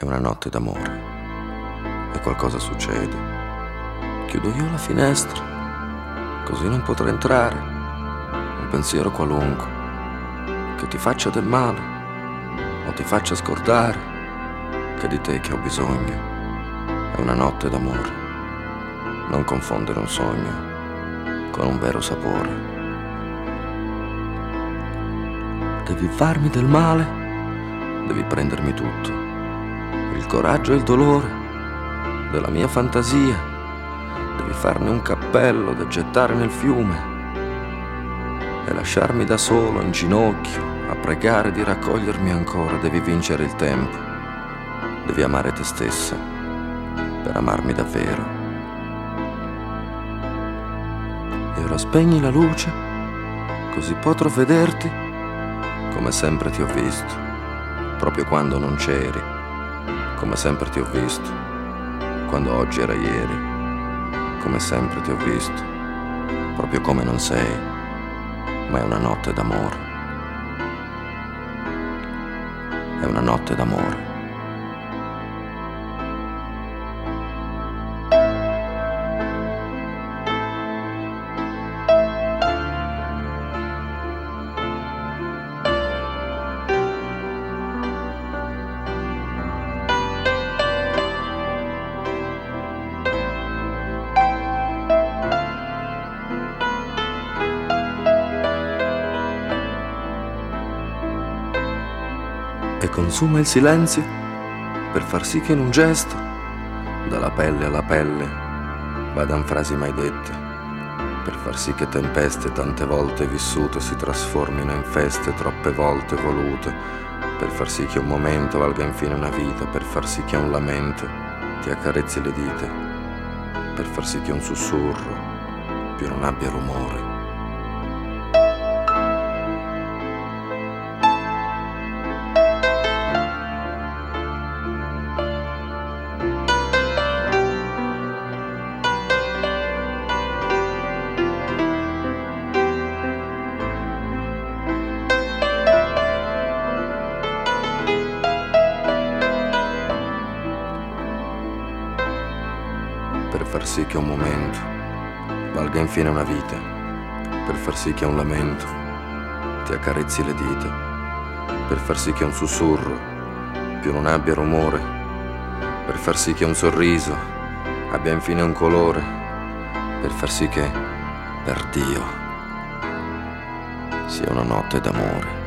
È una notte d'amore e qualcosa succede. Chiudo io la finestra, così non potrò entrare. Un pensiero qualunque che ti faccia del male o ti faccia scordare che di te che ho bisogno. È una notte d'amore. Non confondere un sogno con un vero sapore. Devi farmi del male, devi prendermi tutto il coraggio e il dolore della mia fantasia. Devi farne un cappello da gettare nel fiume e lasciarmi da solo in ginocchio a pregare di raccogliermi ancora. Devi vincere il tempo, devi amare te stessa per amarmi davvero. E ora spegni la luce, così potrò vederti come sempre ti ho visto, proprio quando non c'eri come sempre ti ho visto, quando oggi era ieri, come sempre ti ho visto, proprio come non sei, ma è una notte d'amore. È una notte d'amore. E consuma il silenzio per far sì che in un gesto, dalla pelle alla pelle, vadan frasi mai dette, per far sì che tempeste tante volte vissute si trasformino in feste troppe volte volute, per far sì che un momento valga infine una vita, per far sì che un lamento ti accarezzi le dita, per far sì che un sussurro più non abbia rumore far sì che un momento valga infine una vita, per far sì che un lamento ti accarezzi le dita, per far sì che un sussurro più non abbia rumore, per far sì che un sorriso abbia infine un colore, per far sì che, per Dio, sia una notte d'amore.